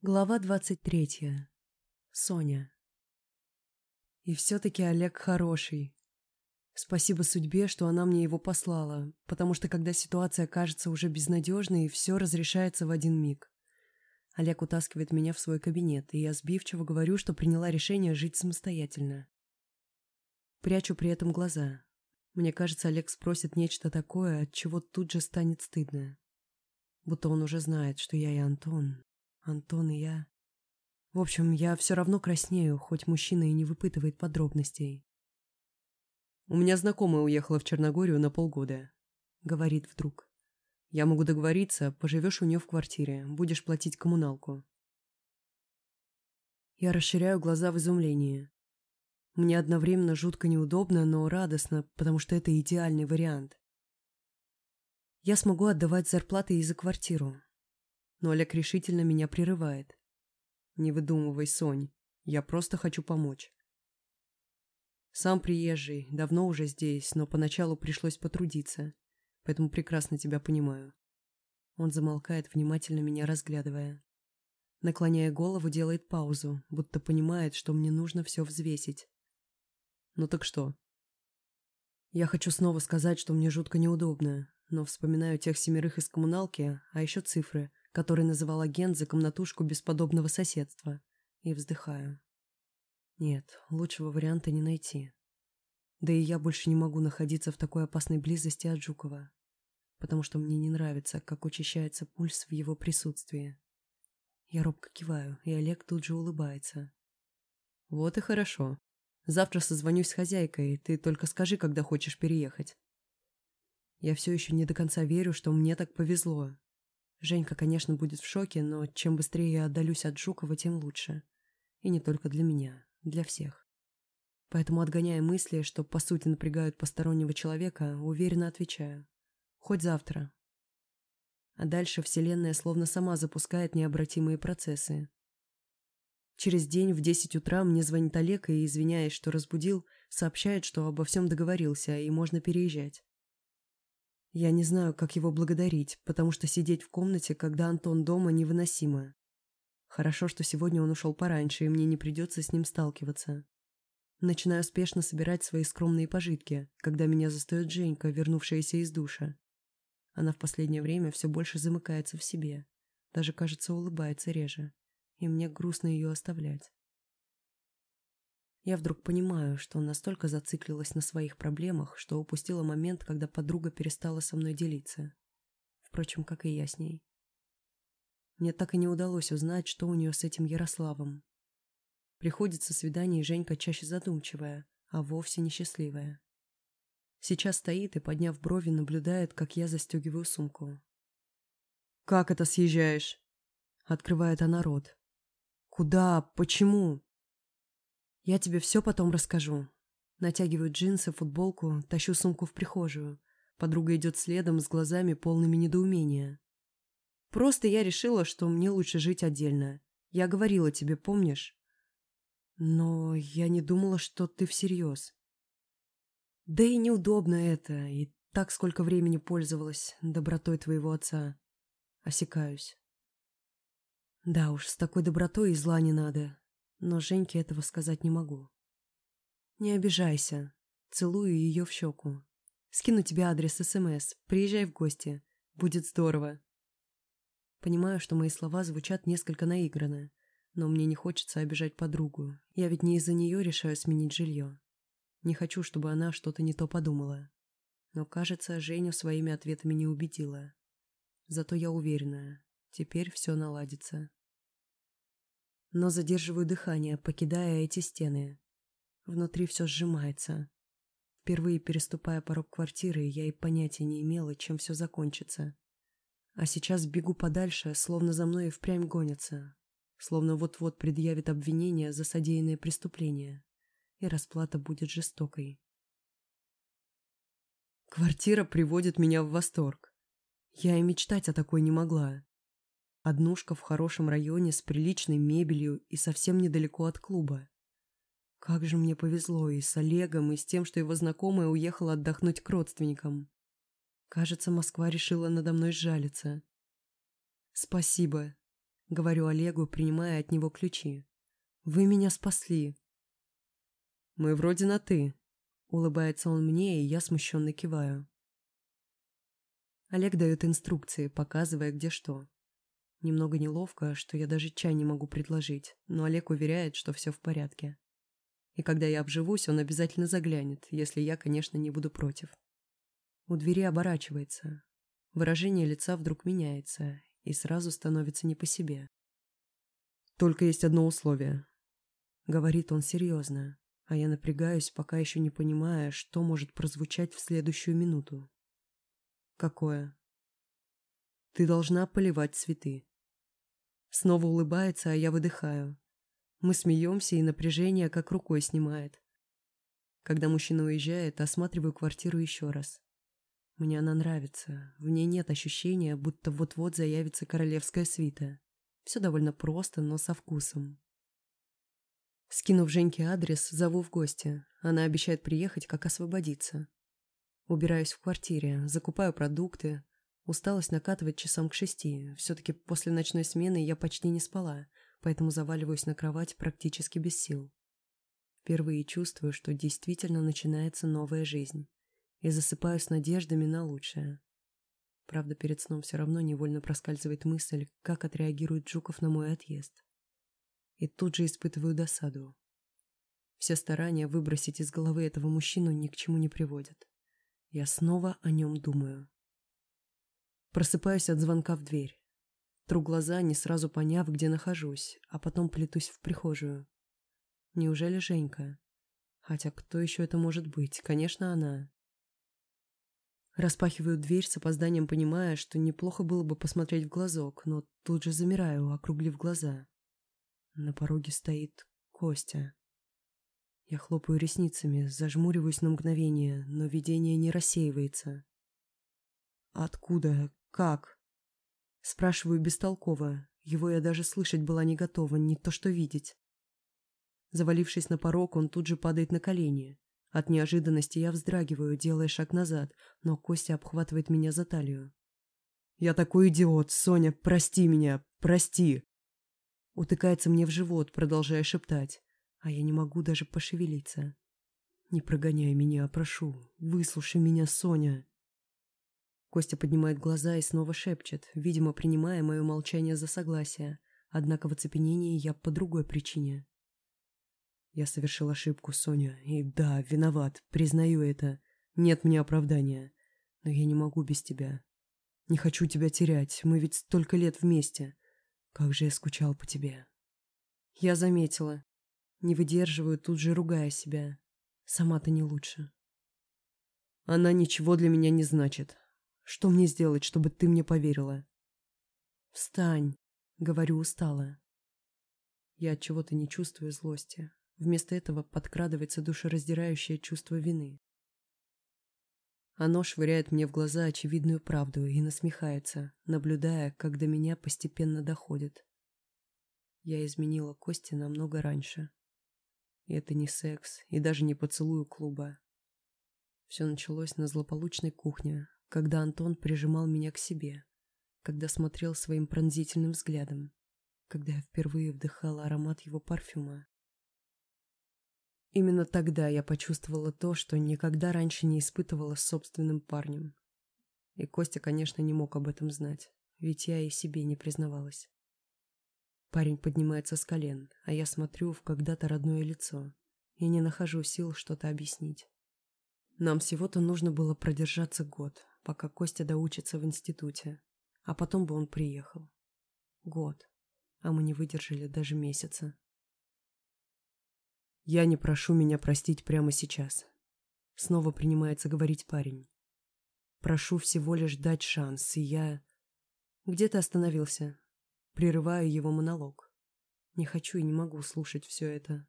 Глава двадцать третья. Соня. И все-таки Олег хороший. Спасибо судьбе, что она мне его послала, потому что когда ситуация кажется уже безнадежной, все разрешается в один миг. Олег утаскивает меня в свой кабинет, и я сбивчиво говорю, что приняла решение жить самостоятельно. Прячу при этом глаза. Мне кажется, Олег спросит нечто такое, от чего тут же станет стыдно. Будто он уже знает, что я и Антон, Антон и я... В общем, я все равно краснею, хоть мужчина и не выпытывает подробностей. «У меня знакомая уехала в Черногорию на полгода», — говорит вдруг. «Я могу договориться, поживешь у нее в квартире, будешь платить коммуналку». Я расширяю глаза в изумлении. Мне одновременно жутко неудобно, но радостно, потому что это идеальный вариант. Я смогу отдавать зарплаты и за квартиру, но Олег решительно меня прерывает. «Не выдумывай, Сонь, я просто хочу помочь». Сам приезжий, давно уже здесь, но поначалу пришлось потрудиться, поэтому прекрасно тебя понимаю. Он замолкает, внимательно меня разглядывая. Наклоняя голову, делает паузу, будто понимает, что мне нужно все взвесить. Ну так что? Я хочу снова сказать, что мне жутко неудобно, но вспоминаю тех семерых из коммуналки, а еще цифры, который называл агент за комнатушку бесподобного соседства, и вздыхаю. Нет, лучшего варианта не найти. Да и я больше не могу находиться в такой опасной близости от Жукова, потому что мне не нравится, как учащается пульс в его присутствии. Я робко киваю, и Олег тут же улыбается. Вот и хорошо. Завтра созвонюсь с хозяйкой, ты только скажи, когда хочешь переехать. Я все еще не до конца верю, что мне так повезло, Женька, конечно, будет в шоке, но чем быстрее я отдалюсь от Жукова, тем лучше. И не только для меня, для всех. Поэтому, отгоняя мысли, что по сути напрягают постороннего человека, уверенно отвечаю. Хоть завтра. А дальше Вселенная словно сама запускает необратимые процессы. Через день в 10 утра мне звонит Олег и, извиняясь, что разбудил, сообщает, что обо всем договорился и можно переезжать. Я не знаю, как его благодарить, потому что сидеть в комнате, когда Антон дома, невыносимо. Хорошо, что сегодня он ушел пораньше, и мне не придется с ним сталкиваться. Начинаю спешно собирать свои скромные пожитки, когда меня застает Женька, вернувшаяся из душа. Она в последнее время все больше замыкается в себе. Даже, кажется, улыбается реже. И мне грустно ее оставлять. Я вдруг понимаю, что настолько зациклилась на своих проблемах, что упустила момент, когда подруга перестала со мной делиться. Впрочем, как и я с ней. Мне так и не удалось узнать, что у нее с этим Ярославом. Приходится свидание Женька чаще задумчивая, а вовсе несчастливая. Сейчас стоит и, подняв брови, наблюдает, как я застегиваю сумку. «Как это съезжаешь?» Открывает она рот. «Куда? Почему?» Я тебе все потом расскажу. Натягиваю джинсы, футболку, тащу сумку в прихожую. Подруга идет следом с глазами полными недоумения. Просто я решила, что мне лучше жить отдельно. Я говорила тебе, помнишь? Но я не думала, что ты всерьез. Да и неудобно это, и так сколько времени пользовалась добротой твоего отца. Осекаюсь. Да уж, с такой добротой и зла не надо но Женьке этого сказать не могу. Не обижайся. Целую ее в щеку. Скину тебе адрес СМС. Приезжай в гости. Будет здорово. Понимаю, что мои слова звучат несколько наигранно, но мне не хочется обижать подругу. Я ведь не из-за нее решаю сменить жилье. Не хочу, чтобы она что-то не то подумала. Но, кажется, Женю своими ответами не убедила. Зато я уверена, теперь все наладится но задерживаю дыхание, покидая эти стены. Внутри все сжимается. Впервые переступая порог квартиры, я и понятия не имела, чем все закончится. А сейчас бегу подальше, словно за мной и впрямь гонятся. Словно вот-вот предъявит обвинение за содеянное преступление. И расплата будет жестокой. Квартира приводит меня в восторг. Я и мечтать о такой не могла. Однушка в хорошем районе с приличной мебелью и совсем недалеко от клуба. Как же мне повезло и с Олегом, и с тем, что его знакомая уехала отдохнуть к родственникам. Кажется, Москва решила надо мной сжалиться. Спасибо. — говорю Олегу, принимая от него ключи. «Вы меня спасли». «Мы вроде на «ты», — улыбается он мне, и я смущенно киваю. Олег дает инструкции, показывая, где что. Немного неловко, что я даже чай не могу предложить, но Олег уверяет, что все в порядке. И когда я обживусь, он обязательно заглянет, если я, конечно, не буду против. У двери оборачивается. Выражение лица вдруг меняется, и сразу становится не по себе. «Только есть одно условие», — говорит он серьезно, а я напрягаюсь, пока еще не понимая, что может прозвучать в следующую минуту. «Какое?» «Ты должна поливать цветы». Снова улыбается, а я выдыхаю. Мы смеемся, и напряжение как рукой снимает. Когда мужчина уезжает, осматриваю квартиру еще раз. Мне она нравится. В ней нет ощущения, будто вот-вот заявится королевская свита. Все довольно просто, но со вкусом. Скинув Женьке адрес, зову в гости. Она обещает приехать, как освободиться. Убираюсь в квартире, закупаю продукты. Усталость накатывать часам к шести. Все-таки после ночной смены я почти не спала, поэтому заваливаюсь на кровать практически без сил. Впервые чувствую, что действительно начинается новая жизнь и засыпаю с надеждами на лучшее. Правда, перед сном все равно невольно проскальзывает мысль, как отреагирует Жуков на мой отъезд. И тут же испытываю досаду. Все старания выбросить из головы этого мужчину ни к чему не приводят. Я снова о нем думаю. Просыпаюсь от звонка в дверь. Тру глаза, не сразу поняв, где нахожусь, а потом плетусь в прихожую. Неужели Женька? Хотя кто еще это может быть? Конечно, она. Распахиваю дверь с опозданием, понимая, что неплохо было бы посмотреть в глазок, но тут же замираю, округлив глаза. На пороге стоит Костя. Я хлопаю ресницами, зажмуриваюсь на мгновение, но видение не рассеивается. «Откуда? Как?» Спрашиваю бестолково. Его я даже слышать была не готова, не то что видеть. Завалившись на порог, он тут же падает на колени. От неожиданности я вздрагиваю, делая шаг назад, но Костя обхватывает меня за талию. «Я такой идиот, Соня, прости меня, прости!» Утыкается мне в живот, продолжая шептать, а я не могу даже пошевелиться. «Не прогоняй меня, прошу, выслушай меня, Соня!» Костя поднимает глаза и снова шепчет, видимо, принимая мое молчание за согласие, однако в оцепенении я по другой причине. Я совершил ошибку, Соня, и да, виноват, признаю это. Нет мне оправдания. Но я не могу без тебя. Не хочу тебя терять, мы ведь столько лет вместе. Как же я скучал по тебе. Я заметила. Не выдерживаю, тут же ругая себя. Сама-то не лучше. Она ничего для меня не значит. Что мне сделать, чтобы ты мне поверила? Встань, говорю устало. Я от чего-то не чувствую злости. Вместо этого подкрадывается душераздирающее чувство вины. Оно швыряет мне в глаза очевидную правду и насмехается, наблюдая, как до меня постепенно доходит. Я изменила Кости намного раньше. И это не секс, и даже не поцелуй у клуба. Все началось на злополучной кухне, когда Антон прижимал меня к себе, когда смотрел своим пронзительным взглядом, когда я впервые вдыхала аромат его парфюма. Именно тогда я почувствовала то, что никогда раньше не испытывала с собственным парнем. И Костя, конечно, не мог об этом знать, ведь я и себе не признавалась. Парень поднимается с колен, а я смотрю в когда-то родное лицо и не нахожу сил что-то объяснить. Нам всего-то нужно было продержаться год, пока Костя доучится в институте, а потом бы он приехал. Год, а мы не выдержали даже месяца. «Я не прошу меня простить прямо сейчас», — снова принимается говорить парень. «Прошу всего лишь дать шанс, и я...» «Где ты остановился?» Прерываю его монолог. Не хочу и не могу слушать все это.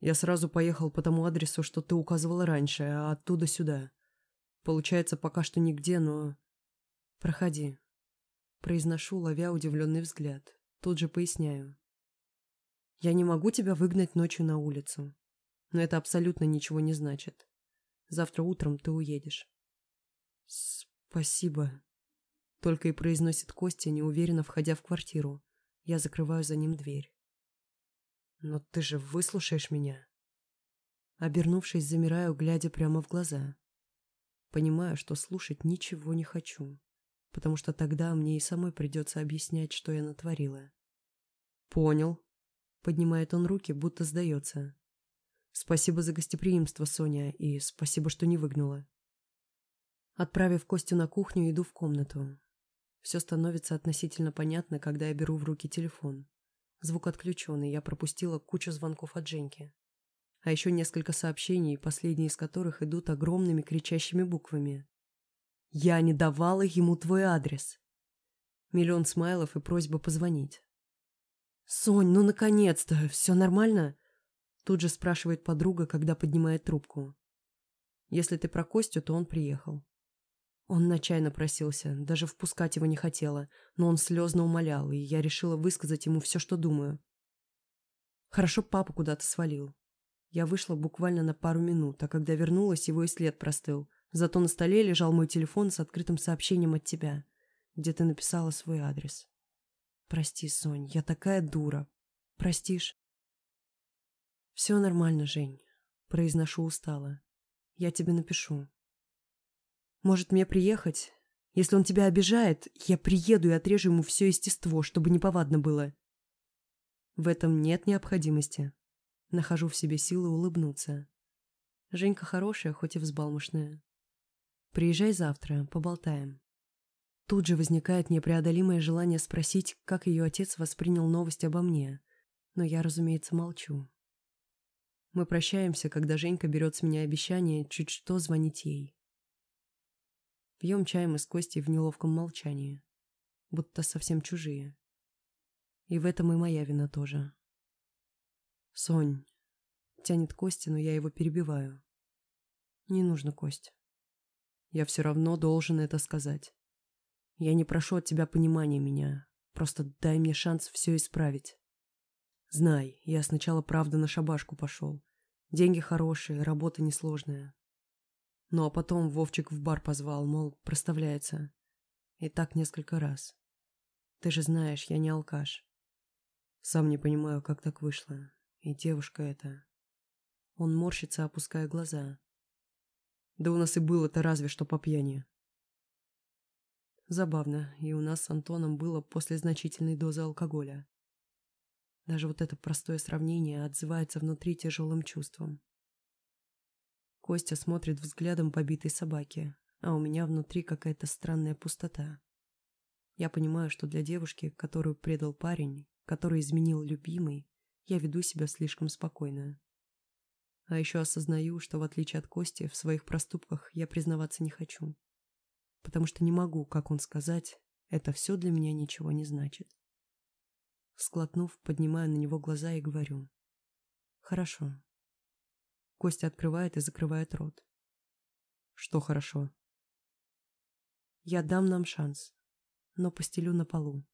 Я сразу поехал по тому адресу, что ты указывала раньше, а оттуда сюда. Получается, пока что нигде, но... Проходи. Произношу, ловя удивленный взгляд. Тут же поясняю. Я не могу тебя выгнать ночью на улицу. Но это абсолютно ничего не значит. Завтра утром ты уедешь. Спасибо. Только и произносит Костя, неуверенно входя в квартиру. Я закрываю за ним дверь. «Но ты же выслушаешь меня?» Обернувшись, замираю, глядя прямо в глаза. Понимаю, что слушать ничего не хочу, потому что тогда мне и самой придется объяснять, что я натворила. «Понял», — поднимает он руки, будто сдается. «Спасибо за гостеприимство, Соня, и спасибо, что не выгнала». Отправив Костю на кухню, иду в комнату. Все становится относительно понятно, когда я беру в руки телефон. Звук отключенный, я пропустила кучу звонков от Женьки. А еще несколько сообщений, последние из которых идут огромными кричащими буквами. «Я не давала ему твой адрес!» Миллион смайлов и просьба позвонить. «Сонь, ну наконец-то! Все нормально?» Тут же спрашивает подруга, когда поднимает трубку. Если ты про Костю, то он приехал. Он отчаянно просился, даже впускать его не хотела, но он слезно умолял, и я решила высказать ему все, что думаю. Хорошо папа куда-то свалил. Я вышла буквально на пару минут, а когда вернулась, его и след простыл. Зато на столе лежал мой телефон с открытым сообщением от тебя, где ты написала свой адрес. Прости, Сонь, я такая дура. Простишь? Все нормально, Жень. Произношу устало. Я тебе напишу. Может, мне приехать? Если он тебя обижает, я приеду и отрежу ему все естество, чтобы неповадно было. В этом нет необходимости. Нахожу в себе силы улыбнуться. Женька хорошая, хоть и взбалмошная. Приезжай завтра, поболтаем. Тут же возникает непреодолимое желание спросить, как ее отец воспринял новость обо мне. Но я, разумеется, молчу. Мы прощаемся, когда Женька берет с меня обещание чуть что звонить ей. Пьем чай мы с Костей в неловком молчании, будто совсем чужие. И в этом и моя вина тоже. «Сонь», — тянет Костя, но я его перебиваю. «Не нужно, Кость. Я все равно должен это сказать. Я не прошу от тебя понимания меня, просто дай мне шанс все исправить. Знай, я сначала правда на шабашку пошел. Деньги хорошие, работа несложная. Ну а потом Вовчик в бар позвал, мол, проставляется. И так несколько раз. Ты же знаешь, я не алкаш. Сам не понимаю, как так вышло. И девушка эта... Он морщится, опуская глаза. Да у нас и было-то разве что по пьяни. Забавно, и у нас с Антоном было после значительной дозы алкоголя. Даже вот это простое сравнение отзывается внутри тяжелым чувством. Костя смотрит взглядом побитой собаки, а у меня внутри какая-то странная пустота. Я понимаю, что для девушки, которую предал парень, который изменил любимый, я веду себя слишком спокойно. А еще осознаю, что в отличие от Кости, в своих проступках я признаваться не хочу. Потому что не могу, как он сказать, это все для меня ничего не значит. Склотнув, поднимаю на него глаза и говорю. Хорошо, Костя открывает и закрывает рот. Что хорошо? Я дам нам шанс, но постелю на полу.